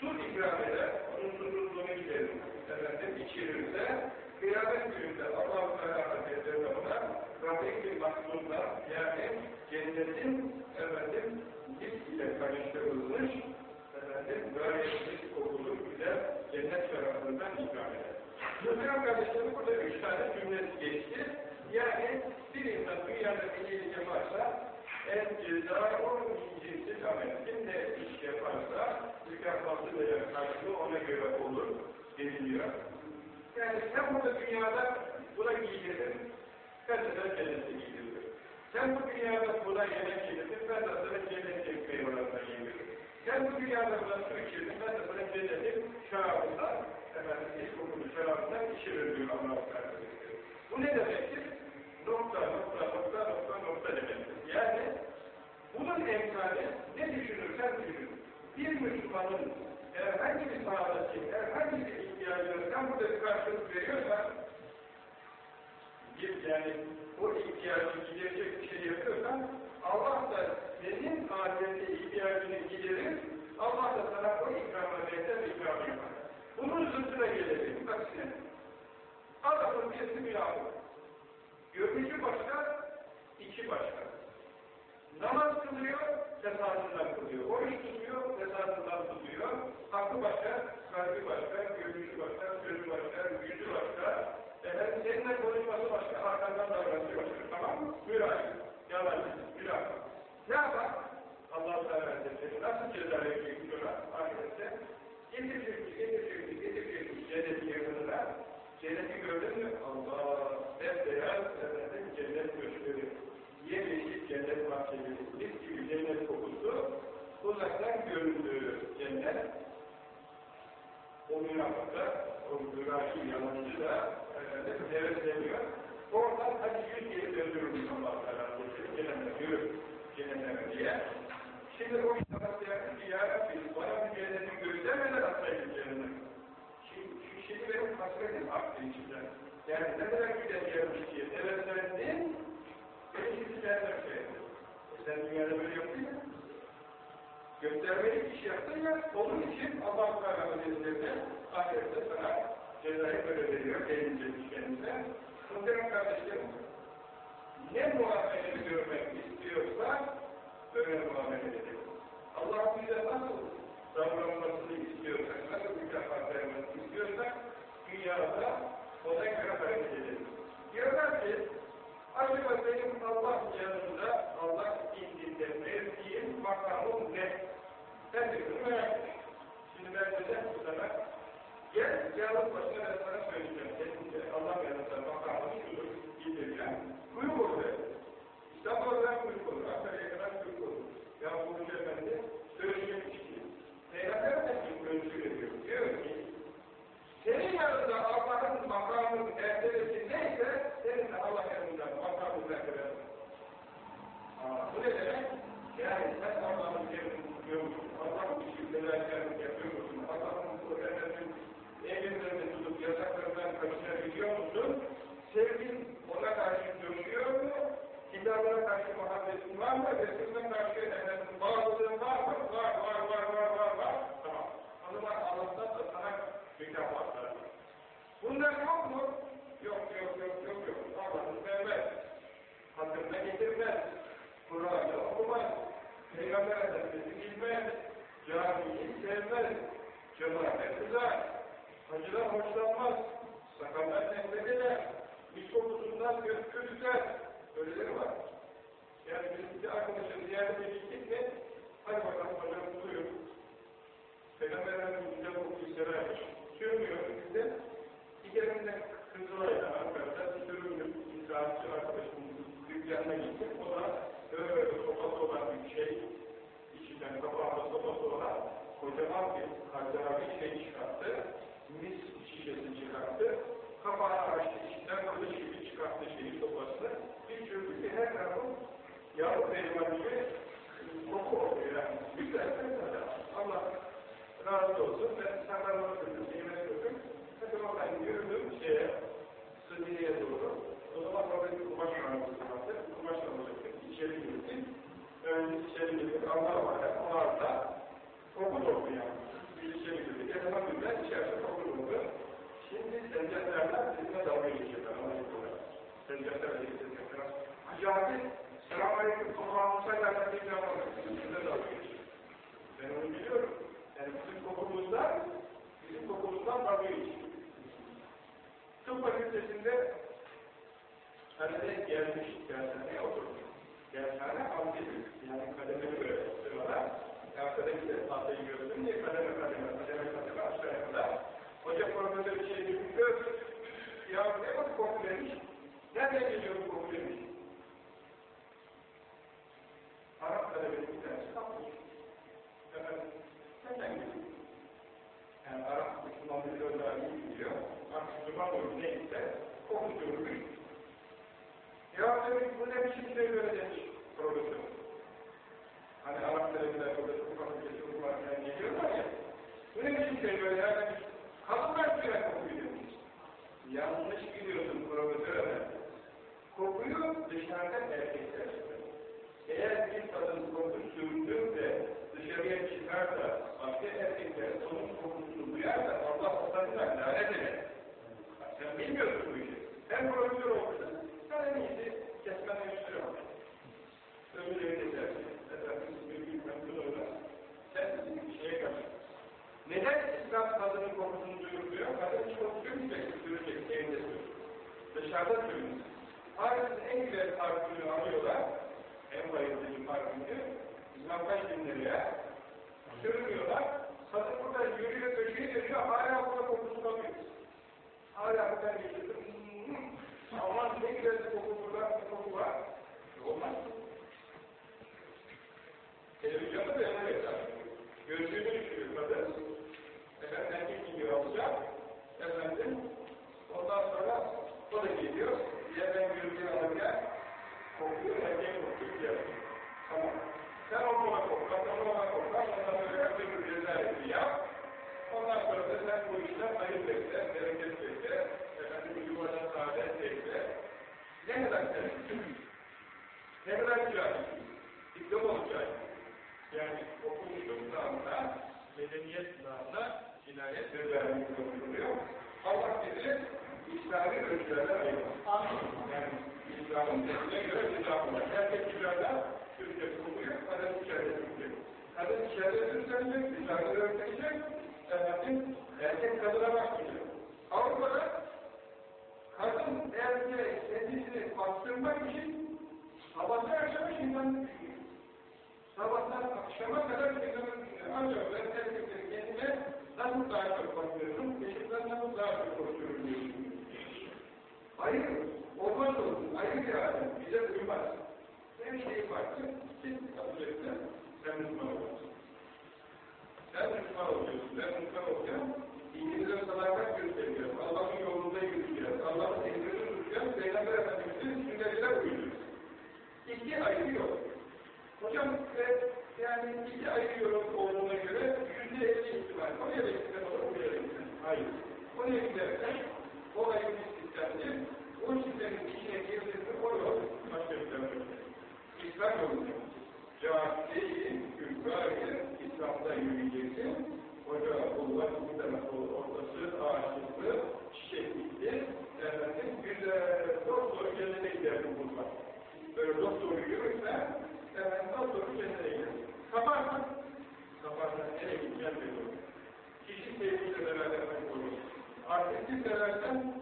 su ikram eder, onun susuzluğunu giderir, efendim içirirse kıyamet gününde Allah-u Teala Hazretleri ona rahim maksudla yani cennetin efendim mis ile karıştırılmış efendim böyle mis kokulu güzel cennet şaraplarından ikram eder. Muhterem kardeşlerim burada üç tane cümle geçti. Yani bir insan dünyada bir iyilik varsa en cezâ-u cinsil amel. Kim ne iş yaparsa mükafatı veya karşılığı ona göre olur deniliyor. Yani sen burada dünyada buna de sana cennete giydiririm. Sen bu dünyada buna yemek yedirdin, ben de sana cennet ekmeği oranına yediririm. Sen bu dünyada buna su içirdin, ben de sana cennetin şarabından, efendim, ilk kokulu şarabından içiririm diyor Allah-u Teala. Bu ne demektir? Nokta, nokta, nokta, nokta, nokta demektir. Yani bunun emsali ne düşünürsen düşün. Bir Müslümanın herhangi bir sahadaki, herhangi bir ihtiyacını sen burada karşılık veriyorsan yani o ihtiyacı giderecek bir şey yapıyorsan Allah da senin ahirette ihtiyacını giderir Allah da sana o ikramı benzer ikram yapar. Bunun zıttına gelelim. Aksine. Adamın birisi bir abi. Görünüşü başka, içi başka. Namaz kılıyor, fesatından kılıyor. Oruç tutuyor, fesatından tutuyor. Aklı başka, kalbi başka, görünüşü başka, sözü başka, yüzü başka. Efendim seninle konuşması başka, arkandan davranışı başka. Tamam mı? Mürahi. Yalancı, mürahi. Ne yapar? Allah-u Teala Hazretleri nasıl ceza verecek diyorlar ahirette? Getirecek, getirecek, getirecek cenneti yakınına. Cenneti gördün mü? Allah! Bembeyaz efendim cennet göçleri. Yemyeşil cennet bahçeleri. Mis gibi cennet kokusu. Uzaktan göründüğü cennet. O münafıkta, o mürahi yalancı da hevesleniyor. Oradan hadi yüz geri döndürürüz Allah-u Teala. Cennete yürü. Cennete diye. Şimdi o kitapta ki ya Rabbi bana bir cenneti göstermeden atsaydın cennete. Şimdi, şimdi benim hasretim aktı içimden. Yani ne kadar güzel gelmiş diye heveslendin, beni şimdi cennet şey. Sen dünyada böyle yaptın ya. Göstermelik iş yaptın ya, onun için Allah-u Teala Hazretleri ahirette sana cezayı böyle veriyor, gelince kendine. Muhterem kardeşlerim, ne muameleni görmek istiyorsa öyle muamele edelim. Allah bize nasıl davranmasını istiyorsak, nasıl mükafat vermesini istiyorsak, dünyada ona göre hareket edelim. Diyorlar ki, acaba benim Allah yanında, Allah indinde verdiğim makamım ne? Ben de bunu merak. Şimdi ben dedim ki sana, gel, yalnız başına ben sana söyleyeceğim. Kendince Allah yanında makamım şudur, bildireceğim. Kuyruk olur. İstanbul'dan kuyruk olur. Ankara'ya kadar Ya bu Efendi söyleyecekmiş ki, Peygamber Efendimiz ölçü veriyor. Diyor ki, senin yanında Allah'ın makamı mertebesi neyse, senin de Allah yanında mertebesi. Bu ne demek? Yani sen Allah'ın yerini tutuyor musun? Allah'ın işimdelerken yapıyor musun? Allah'ın Efendimiz'in emirlerini tutup yasaklarından kaçınabiliyor musun? Sevgin ona karşı dönüyor mu? Kitabına karşı muhabbetin var mı? Resulüne karşı efendim bağlılığın var mı? Var, var, var, var, var, var. Tamam. O zaman Allah'tan da sana mükafatlar var. Bunlar yok mu? Yok, yok, yok, yok, yok. Allah'ın sevmez. Hatırına getirmez. Kur'an'ı okumaz. Peygamber Efendimiz'i bilmez. Camiyi sevmez. Cemaate kızar. Hacılar hoşlanmaz. Sakallar nefret eder. İç kokusundan götürürler. Öyleleri var. Yani biz bir arkadaşın ziyarete gittik mi, hadi bakalım hocam buyur. Peygamber Efendimiz güzel kokuyu severmiş. Sürmüyor bizde. Bir kerinde Kızılay'da Ankara'da sürümlü icraatçı arkadaşımızın dükkanına gittik. O da öyle sopası olan bir şey, içinden kapağında sopası olan kocaman bir harcama bir şey çıkarttı. Mis şişesini çıkarttı. Kapağını açtı, içinden kılıç gibi çıkarttı şeyi sopasını. Bir çözdü ki her tarafın yavru pehlivan gibi koku oluyor yani. Güzel, güzel. Allah razı olsun. Ben sakalımı kırdım, yemeğe kırdım. Hadi bakalım yürüdüm şeye, Sıddiye'ye doğru. O zaman orada bir kumaş mağazası vardı. Kumaş alacaktı. İçeri girdik. Önce içeri girdik. Allah var ya. Onlar da koku doldu yani. Girdik. Elma günden içeride koku doldu. Şimdi sencetlerden bizimle dalga geçiyorlar. Sencetlerle geçiyorlar. Acaba Selamun Aleyküm. Allah'ın sayarlar. Bir daha Bizimle dalga geçiyor. Ben onu biliyorum. Yani bizim kokumuzdan bizim kokumuzdan dalga geçiyor. Tıp fakültesinde talebe gelmiş dershaneye oturmuş. Dershane amcili, yani kademeli böyle sırada. Arkadaki de tahtayı gördüm diye kademe kademe, kademe kademe aşağıya kadar. Hoca profesör bir şey diyor, ya ne bak koku demiş, nereden geliyor bu koku demiş. Arap talebesi bir tanesi kapmış. Efendim, nereden geliyor? Yani Arap Müslüman bir daha iyi biliyor. Artık Müslüman neyse, koku görmüş. Ya demiş, bu ne biçim şey böyle demiş profesör. Hani Arap burada çok bir kesim varken geliyorlar ya. Bu ne biçim şey böyle ya demiş. Kadınlar kokuyu demiş. Yanlış biliyorsun profesör efendi. Kokuyu dışarıdan erkekler. Eğer bir kadın koku sürdür de dışarıya çıkarsa başka erkekler onun kokusunu duyar da Allah onlarına lanet eder. Sen bilmiyorsun bu işi. Sen profesör olmuşsun. Sen en iyisi kesmeden üstüne bak. Ömürleri kesersin. Efendim bir gün mümkün olur. Sen şeye karşı. Neden İslam kadının kokusunu duyurmuyor? Kadın hiç koku sürmeyecek, sürecek, evinde sürür. Dışarıda sürmüyor. Paris'in en güzel parfümünü alıyorlar. En bayıldığı parfümünü. İslam kaç bin liraya sürmüyorlar. Kadın burada yürüyor, köşeye dönüyor, hala burada kokusunu alıyor. Hala buradan geçiyor. Aman ne güzel bir koku burada, bir koku var. Olmaz. Televizyonda da yana geçer. Gözlüğünü düşürüyor kadın. Efendim erkek gibi alacak. Efendim, ondan sonra o da geliyor. Yerden gözlüğü alırken kokuyor, erkek kokuyor diyor. Tamam. Sen onunla kokla, onunla kokla, ondan sonra bir cezayeti yap. Ondan sonra da sen bu işten hayır bekle, bereket bekle, efendim yuvadan saadet bekle. Ne kadar sevgili? Ne kadar güzel? Diplom olacak. Yani okumuşluk namına, medeniyet namına cinayet vermek yapılıyor. Allah bizi İslami ölçülerde ayırır. Yani İslam'ın dediğine göre ceza var. Erkek cezada Türkçe kuruluyor, kadın içeride kuruluyor. Kadın içeride düzenlenecek, dışarıda örtecek, efendim, erkek kadına bakmayacak. Avrupa'da kadın erkeğe kendisini bastırmak için sabahtan akşama düşünüyor. Sabahtan akşama kadar şeytanını düşünüyor. Ancak ben erkekleri kendime nasıl daha çok bakıyorum, eşimden nasıl daha çok konuşuyorum diye düşünüyor. Hayır, olmaz olsun, ayrı bir alem, bize uymaz. Her şeyi farklı, kim yapacaktı? Sen Müslüman olacaksın. Sen Müslüman olacaksın. Ben Müslüman olacağım. İngilizce sadakat göstereceğiz. Allah'ın yolunda yürüyeceğiz. Allah'ın emrini tutacağız. Peygamber Efendimiz'in sünnetine uyacağız. İki ayrı yol. Hocam ve yani iki ayrı yol olduğuna göre yüzde elli ihtimal. Oraya da gitmem olur, buraya da gitmem. Hayır. Oraya giderken o ayrı bir sistemdir. O sistemin içine girdiğinde o yol bir tarafa İslam yolunda. Değil, kültürel İslam'da yürüyeceksin. Hoca, kullar, bu tarafı, ortası, ağaçlıklı, çiçeklikli, efendim, güzel, doktor cennete gidersin bunlar. Böyle doktor yürürse, efendim, doktor cennete gidersin. Kaparsan, kaparsan nereye gideceğim olur. Kişi sevgiyle beraber olur. Artisti seversen,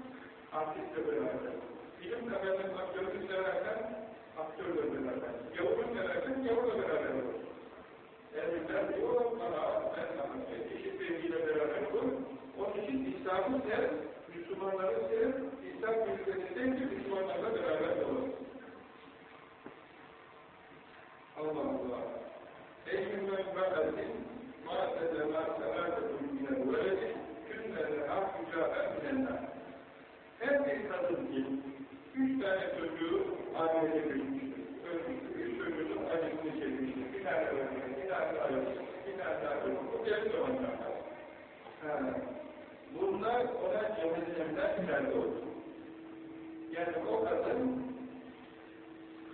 artistle beraber. Bilim seversen, aktörlük seversen, aktörle beraber. Yavurun seversen, yavurla beraber olur. Elimden diyor, bana, ben sana eşit sevgiyle beraber olur. Onun için İslam'ı sev, Müslümanları sev, İslam mülkleri sevgi Müslümanlarla beraber olur. Allah Allah. Eyyümen ba'atin ma'tede ma'tede minel veledi künnele hafıca'a minenler. Her bir kadın ki üç tane çocuğu ailede büyümüştür. Üç çocuğun acısını çekmiştir. Bir tane ölmüştür, bir tane acısını, bir tane daha ölmüştür. Bu geldi onlardan. Bunlar ona cehennemden ileride olur. Yani o kadın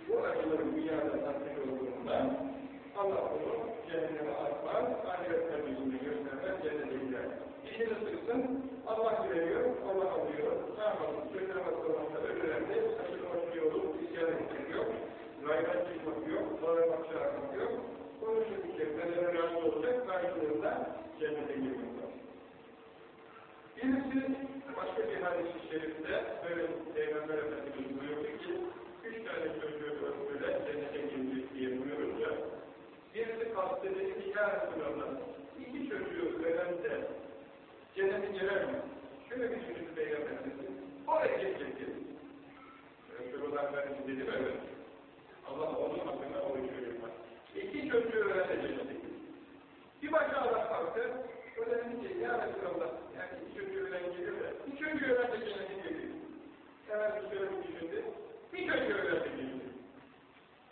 bu acıların dünyada tatmin olduğundan Allah onu cehenneme atmaz, ahiret temizliğini göstermez, cennete gider. İşini sıksın, Allah veriyor, Allah alıyor. Ne yapalım? Sözüne bakalımda ölülerde saçılmak yolu, isyan etmek yok. Raydan çıkmak yok, bağırmak çağırmak yok. Konuşulacak, nelere razı olacak, karşılığında cennete girmek var. Birisi başka bir hadis-i şerifte böyle Peygamber Efendimiz buyurdu ki üç tane çocuğu öldüre cennete girdi diye buyurunca birisi kalktı dedi ki ya Resulallah iki çocuğu veren de cennete girer mi? Şöyle bir düşündü Peygamber Efendimiz oraya dedi. Resulullah Efendimiz dedi böyle. Allah onun hakkında o işi yapar. İki çocuğu girer. Bir başka adam kalktı ki ya Resulallah yani iki çocuğu gelir de bir çocuğu de cennete. Hemen bir şöyle bir düşündü. Bir çocuğu veren de gelir.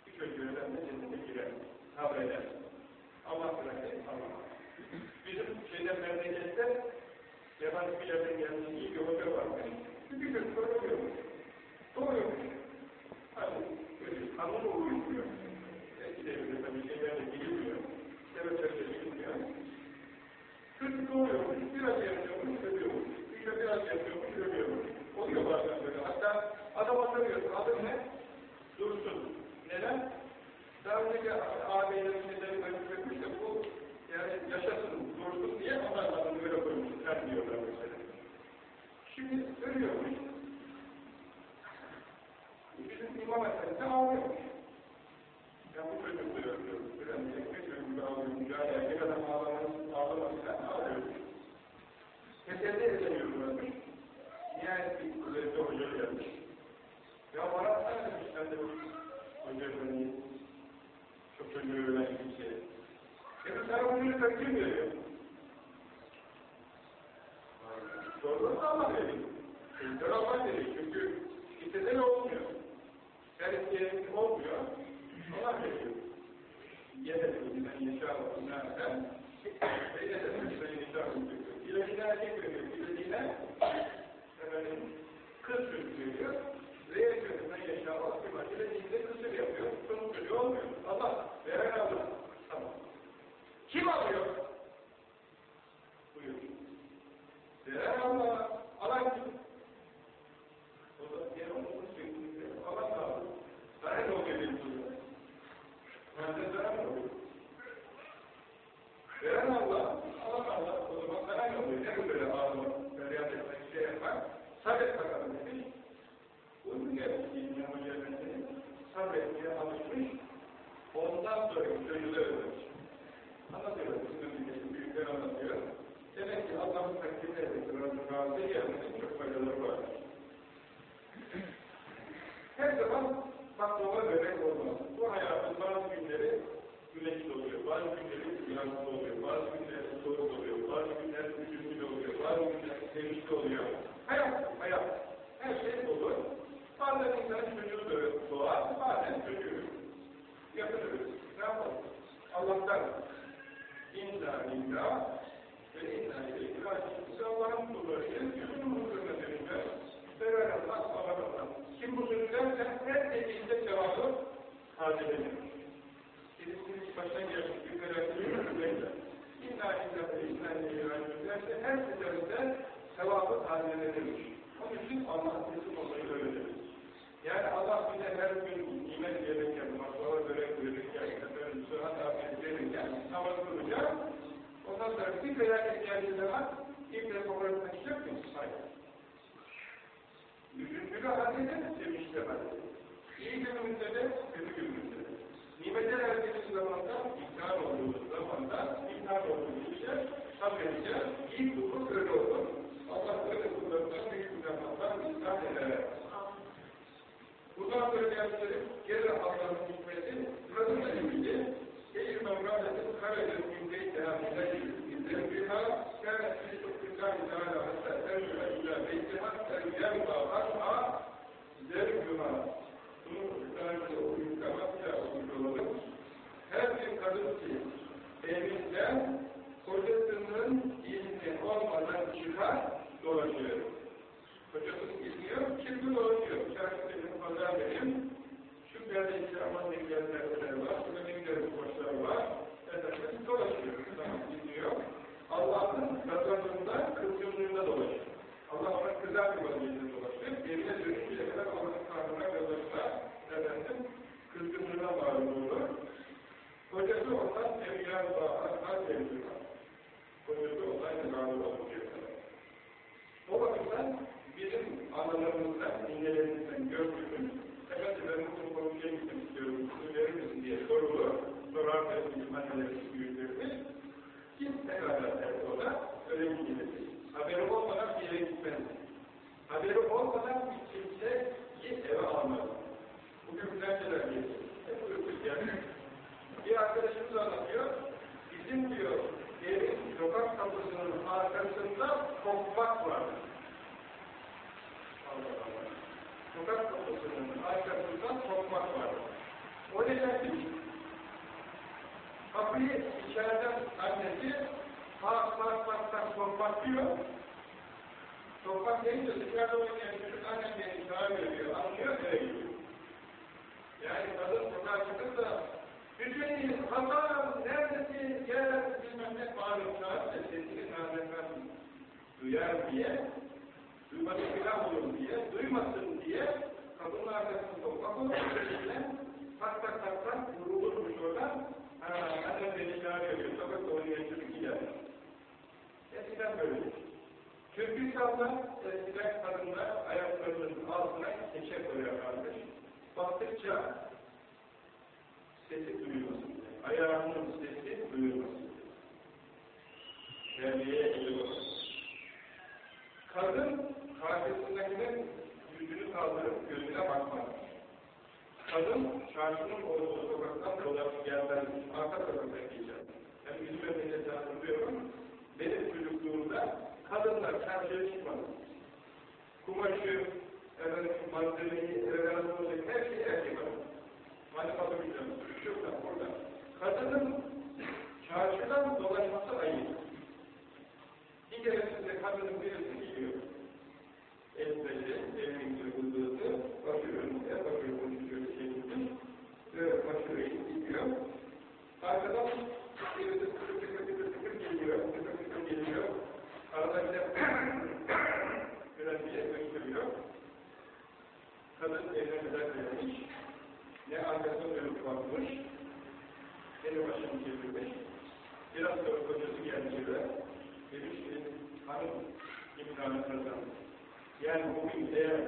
Bir çocuğu de cennete girer. Haberler. Allah bırakır. Allah. Bizim şeyden memlekette yabancı bir yerden gelmiş iyi bir hoca varmış. Bir çocuk doğuyormuş. Doğuyormuş. Hadi böyle kanunu uyuşmuyor. Belki de öyle tabii şeyler de bilinmiyor. Sebepler de bilinmiyor. Çocuk doğuyormuş, biraz yaşıyormuş, ölüyormuş. İşte biraz yaşıyormuş, ölüyormuş. Oluyor bazen böyle. Hatta adam hatırlıyorsun, adı ne? Dursun. Neden? Daha önceki ağabeylerimizde ölçmüş de bu yani yaşasın, dursun diye onlar adını böyle koymuş. Sen diyorlar mesela. Şimdi ölüyormuş. Bizim İmam Efendi ağlıyormuş. Ya bu çocuk da ölüyor. Öğrenecek bir çocuk gibi ağlıyormuş. Ya erkek adam ağlamanız, ağlamasıyla ağlıyormuş. Teselli edemiyorlarmış. Nihayet bir kuzeyde hoca gelmiş. Ya bana sen demiş, sen de hoca beni çok çocuğu ölen kimseye. Yani sana bunu takdim veriyor. Sorduğun Allah veriyor. Çocuklar Allah veriyor. Çünkü istese ne olmuyor. Her isteyenin olmuyor. Allah veriyor. Yedelim ben inşallah nereden? Ve yedelim ben inşallah Dilediğine erkek veriyor. Dilediğine efendim, kız çocuk veriyor. Ve yedelim inşallah dilediğinde kısır yapıyor. Çocuk çocuğu olmuyor. Allah veren Allah. Tamam. Kim alıyor? Buyur. Veren Allah. Allah kim? O da diğer onun sevgili. Allah da alıyor. Sana ne oluyor benim çocuğum? Ben de sana ne oluyor? Veren Allah. Allah Allah. O zaman sana ne oluyor? Ne böyle ağlamak, feryat etmek, şey yapmak? Sabret bakalım demiş. Uygun gelmiş İbn-i Hoca Efendimiz. Sabretmeye alışmış. Ondan sonra çocuğu öğrenmiş. Anlatıyor, bizim ülkesin büyükleri anlatıyor. Allah'ın takdirine edildi, razı gelmenin çok faydaları var. Her zaman baklava bebek olmaz. Bu hayatın bazı günleri güneş doluyor, bazı günleri yağmurlu oluyor, bazı günleri soğuk oluyor, bazı günler üzüntülü oluyor, bazı günler sevinçli oluyor. Hayat, hayat. Her şey olur. Bazen insan çocuğu doğar, bazen çocuğu yapılırız. Ne yapalım? Allah'tan inna inna Kim bu sözü derse her dediğinde cevabı tazelenir. Birisinin başına gelmiş bir felaketin üzerinde inna inna ileyhi raciun derse her seferinde sevabı tazelenir. Onun için Allah bizim olmayı öğrenir. Yani Allah bize her gün nimet verirken, masalara börek verirken, sıhhat afiyet verirken, namaz kılacak, ondan sonra bir felaket geldiği zaman iple kovarak taşıyacak mıyız? Hayır. Üzüntülü halde de sevinçli halde. İyi günümüzde de, kötü günümüzde de. Nimetler verdiğimiz zamanda, imtihan olduğumuz zamanda, imtihan olduğumuz işte sabredeceğiz. İyi kuluk öyle olur. Allah böyle kullarından büyük günahlardan imtihan eder. Bundan sonra derslerim, geri Allah'ın hikmeti, kadınla ilgili, Beytiha minel biha kânet fi tukkillahi teâlâ hatta tercüme ilâ beytiha tercüme arha zevküha bunu daha önce okuyup kamatla okuyup her bir kadın ki evinden kocasının izni olmadan çıkar dolaşıyor. Kocasının izni yok, şimdi dolaşıyor. Çarşı benim, pazar benim, ne güzel derseler var, güzel boşlar var, efendim dolaşıyor. Tamam, gidiyor. Allah'ın gazabında, kızgınlığında dolaşıyor. Allah ona kızar bir vaziyette dolaşıyor. Yerine dönüşüyle kadar Allah'ın karnına gazabına, efendim, kızgınlığına maruz olur. Kocası ondan evliya Allah'a sevdiği Kocası ondan gazabı oluyor. O bakımdan bizim analarımızdan, annelerimizden gördüğümüz efendim ben bu konuşmaya gitmek istiyorum, bunu verir misin diye sorulu, sorar da bizim annelerimiz, büyüklerimiz, kim ne kadar derdi ona, öyle bir gelir. Haberi olmadan bir yere gitmez. Haberi olmadan bir kimse git eve almaz. Bugün neredeler gelir? Hep uykusuz yani. Bir arkadaşımız anlatıyor, bizim diyor, evin sokak kapısının arkasında toprak vardır. Allah Allah. Sokak kapısının arkasından toprak var. O nedenle kapıyı içeriden annesi tak tak tak tak toprak diyor. Toprak deyince dışarıda oynayan çocuk annem beni çağırıyor diyor. Anlıyor eve gidiyor. Yani kadın sokağa çıkıp da Hüseyin, Hasan, neredesin, gel, bilmem ne bağırıp çağır, sesini nazardan duyar diye duyması filan olur diye, duymasın diye kadının arkasında olur, şekilde tak tak tak tak vurulurmuş oradan, annem beni çağırıyor sokakta oynayan çocuk gider. Eskiden böyledir. Türkistan'da eskiden kadınlar ayaklarının altına keçe koyar kardeş. Baktıkça sesi duyulmasın diye, ayağının sesi duyulmasın diye. Terbiye edilir. Kadın karşısındakinin yüzünü kaldırıp gözüne bakmaz. Kadın çarşının olduğu sokaktan dolaşıp gelmez. Arka sokakta geçer. Ben bizim memleketi hatırlıyorum. Benim çocukluğumda kadınlar çarşıya çıkmadı. Kumaşı, efendim, malzemeyi, referansı her şeyi erkek alır. Malum alabileceğim. Şuradan, buradan. Kadının çarşıdan dolaşması ayıp. Bir keresinde kadının birisi gidiyor. Elbette, evin kırıldığını, başı önünde, başı önünde şekilde, ve başı önünde gidiyor. Arkadan birisi tıkır tıkır tıkır tıkır geliyor, tıkır tıkır geliyor. Arada bir de biraz diye gösteriyor. Kadın eline kadar gelmiş, ne arkasına dönüp bakmış, ne başını çevirmiş. Biraz sonra kocası geldi eve, demiş ki, hanım imtihanı kazandı. Yani bugün eğer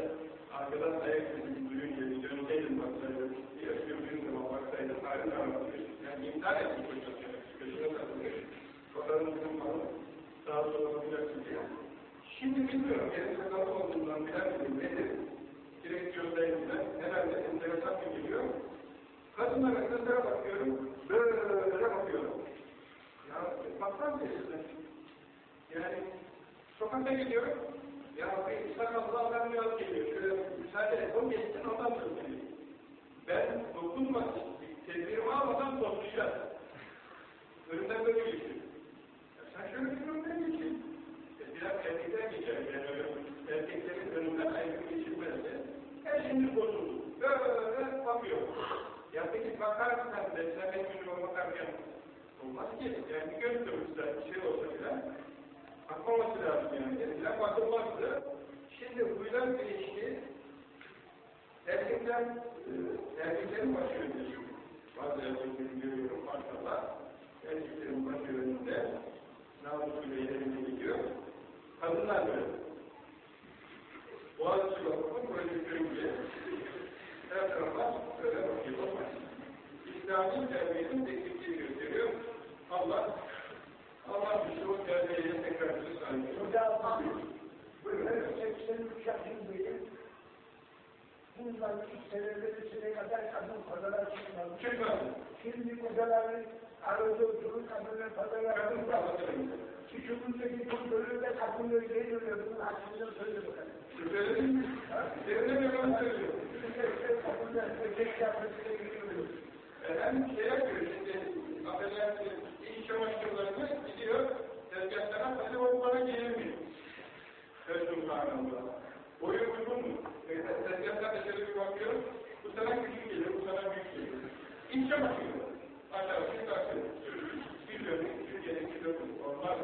arkadan ayak sesini duyunca bir dönseydim baksaydım, bir öpürdüğün zaman baksaydım, halini anlatmış. Yani imtihan etmiş kocası, peşine takılmış. Kafanın kırmalı, sağa sola bakacaksın diye. Şimdi bilmiyorum, benim sakalı olduğundan bilemedim nedir? Direksiyondayım ben, herhalde enteresan bir geliyor. Kadınlara, kızlara bakıyorum, Böyle bakıyorum. Ya bakmaz mısın? Yani sokakta gidiyorum. Ya bir sakallı adam biraz geliyor. Şöyle müsaade o geçsin ondan geliyor. Ben dokunmak, tedbirimi almadan toplayacağız. Önümden böyle geçiyor. Ya sen şöyle bir önümden geçin. E, biraz erkekler geçer. Yani öyle erkeklerin önünden ayrı geçilmezse her şeyimiz bozuldu. Böyle bakıyor. Ya peki bakarsan beslenme günü bakarken olmaz ki. Yani göz kırmızı bir şey olsa filan bakmaması lazım yani. Filan bakılmazdı. Şimdi huylar değişti. Erkekler, e, erkeklerin başı önünde. Bazı erkeklerin görüyorum maşallah. Erkeklerin başı önünde namusuyla yerine gidiyor. Kadınlar böyle. Boğaziçi bakımı böyle görünce her tarafa böyle bakıyor. İslami terbiyenin eksikliği gösteriyor. Allah Allah bizi o terbiyeye tekrar bizi sahip Hocam, buyurun. 83 yaşındayım. Bundan iki seneleri kadar kadın kodalar çıkmadı. Çıkmadı. Şimdi kodaların arada oturup kadınlar kodalar Kadın sağlıklarında. Küçüğümüzdeki kontrolü de kadınları geliyor. Bunun hakkında söyle bakalım. Söyledin mi? Seninle mi ben söylüyorum? Kadınlar erkek yapmasına giriyor. Efendim şey yapıyor şimdi, affedersiniz, iç çamaşırlarını gidiyor, tezgahlara hadi o bana giyemiyor. Resulullah Boyu uygun mu? Tezgahlar da şöyle bir bakıyor, bu sana küçük gelir, bu sana büyük gelir. İç çamaşırı, aşağı yukarı, bir dönüm, Türkiye'de bir dönüm, olmaz.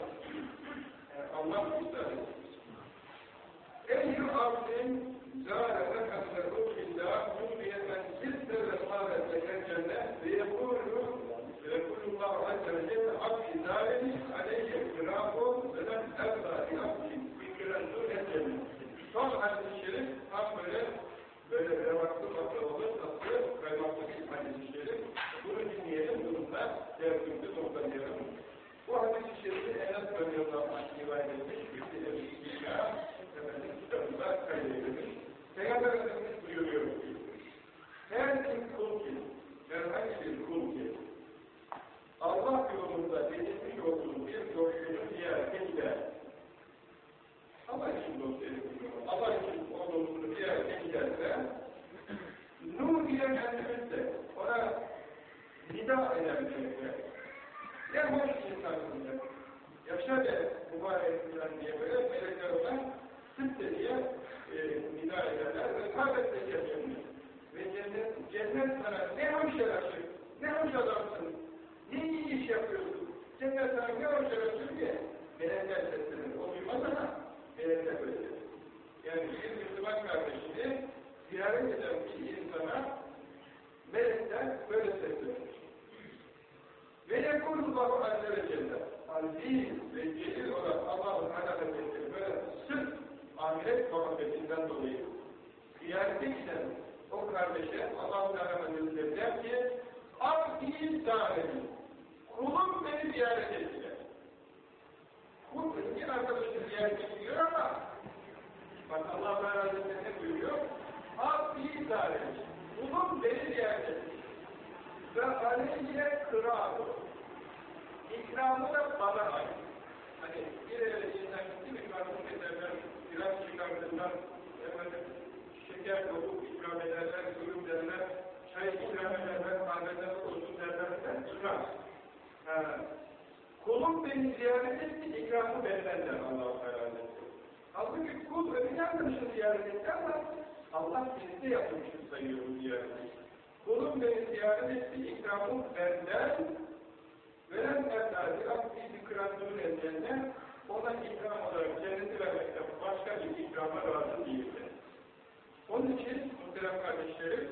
Yani Allah müsaade. Eyyü abdin zâlete kasırru billah nubiyeten sitte ve sâlete cennet ve yekûlü ve yekulullahu azze ve celle abdi zâleni aleyhi kırâhu ve lem erzâ li abdi bikirendû cennet. Son hadis-i şerif tam böyle böyle revaktı baklavalı tatlı kaymaklı bir hadis-i şerif. Bunu dinleyelim, bununla derdimizi toplayalım. Bu hadis-i şerifi Enes etmiş. Bir de Ebu efendim kitabında kaydedilmiş. Peygamber Efendimiz buyuruyor ki, her kim kul ki, herhangi bir kul ki, Allah yolunda belirtmiş olduğu bir yolculuğu ziyarete gider. Allah için dost edilmiyor. Allah için o dostunu ziyarete giderse, nur ile kendimizde ona nida eder melekler. Ne hoş insansın der. Yaşa de mübarek filan diye böyle melekler ona sık diye e, nida ederler ve kâbette cennet. Ve cennet, cennet sana ne hoş yaraşır, ne hoş adamsın, ne iyi iş yapıyorsun. Cennet sana ne hoş yaraşır diye melekler seslenir. O duymaz ama melekler böyle. Yani bir Müslüman kardeşini ziyaret eden bir insana melekler böyle seslenir. Ve yekulullahu azze ve celle aziz ve celil olan Allah'ın alakadetleri böyle sırf ahiret muhabbetinden dolayı ziyarete giden o kardeşe Allah-u Teala Hazretleri der ki Abdi zâlemi kulum beni ziyaret ettiler. Kul bir arkadaşını ziyaret ediyor ama bak Allah-u Teala Hazretleri ne buyuruyor? Abdi zâlemi kulum beni ziyaret etti. Ve aleyhine kırâhu İkramı da bana ait. Hani bir eve insan gitti mi karnını ederler, biraz çıkartırlar, efendim, şeker kokup ikram ederler, ürün derler, çay ikram ederler, kahveden olsun derler, ben ikram. Ha. Kulum beni ziyaret etti, ikramı benden der Allah-u Teala Halbuki kul öbür arkadaşı ziyaret etti ama Allah bizde yapmışız sayıyor bu ziyareti. Kulum beni ziyaret etti, ikramı benden, Veren evladı abdi ikramını edene ona ikram olarak cenneti vermekten başka bir ikrama razı değildir. Onun için muhterem kardeşlerim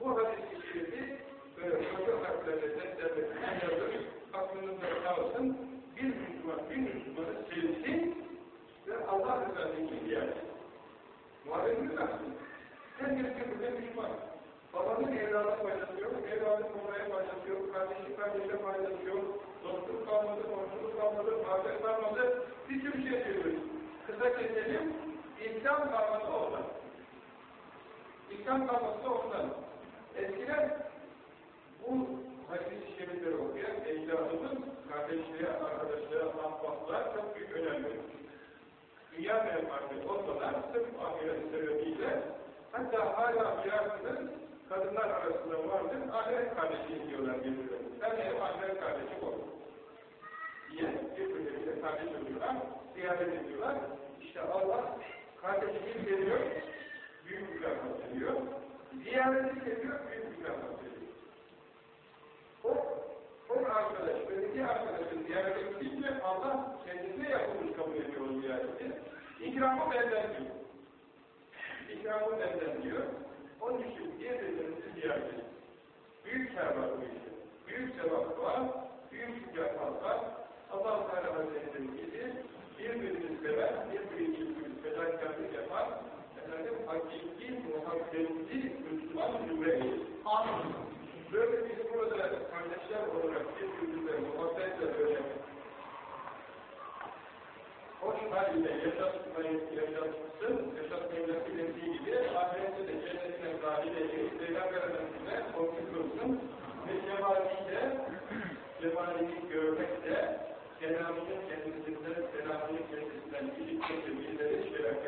bu hadis-i şerifi böyle koca harflerle defterlerine yazır, aklınızda kalsın, bir Müslüman bir Müslümanı sevsin ve Allah rızası için ziyaret. Muhabbetiniz nasıl? Herkes birbirine Müslüman. Babanın evladı faydası yok, evladı kardeşlik kardeşe faydası yok, dostluk kalmadı, komşuluk kalmadı, bahçe kalmadı, bir şey söylüyoruz. Kısa keselim, İslam kalması oradan. İslam kalması oradan. Eskiden bu hadis-i şerifleri okuyan ecdadımız kardeşliğe, arkadaşlığa, ahbaplığa çok büyük önem veriyor. Dünya menfaati olmadan sırf ahiret sebebiyle hatta hala mirasının kadınlar arasında vardır, ahiret kardeşi diyorlar birbirlerine. Ben benim ahiret kardeşim olur. Diye birbirleriyle kardeş oluyorlar, ziyaret ediyorlar. İşte Allah kardeşi kim veriyor? Büyük mükafat veriyor. Ziyareti seviyor, büyük mükafat veriyor. O, o arkadaş, öteki arkadaşın ziyarete gidince Allah kendisine yapılmış kabul ediyor o ziyareti. İkramı benden diyor. İkramı benden diyor. Onun için birbirlerinizi ziyaret. Büyük sevap bu işte. Büyük sevap var, büyük mükafat var. Allah-u Teala Hazretleri bizi birbirini sever, birbiri için fedakarlık yapar. Efendim, hakiki, muhabbetli, Müslüman. Amin. Böyle biz burada kardeşler olarak birbirimize muhabbetle böyle hoş haliyle yaşatmayı yaşatsın, yaşatmayı nasip ettiği gibi ahirette de cennetine dahil edip Peygamber Efendimiz'e komşu kılsın. Ve cemaliyle cemalini görmek de selamının kendisinden, selamının kendisinden ilk bizleri şeref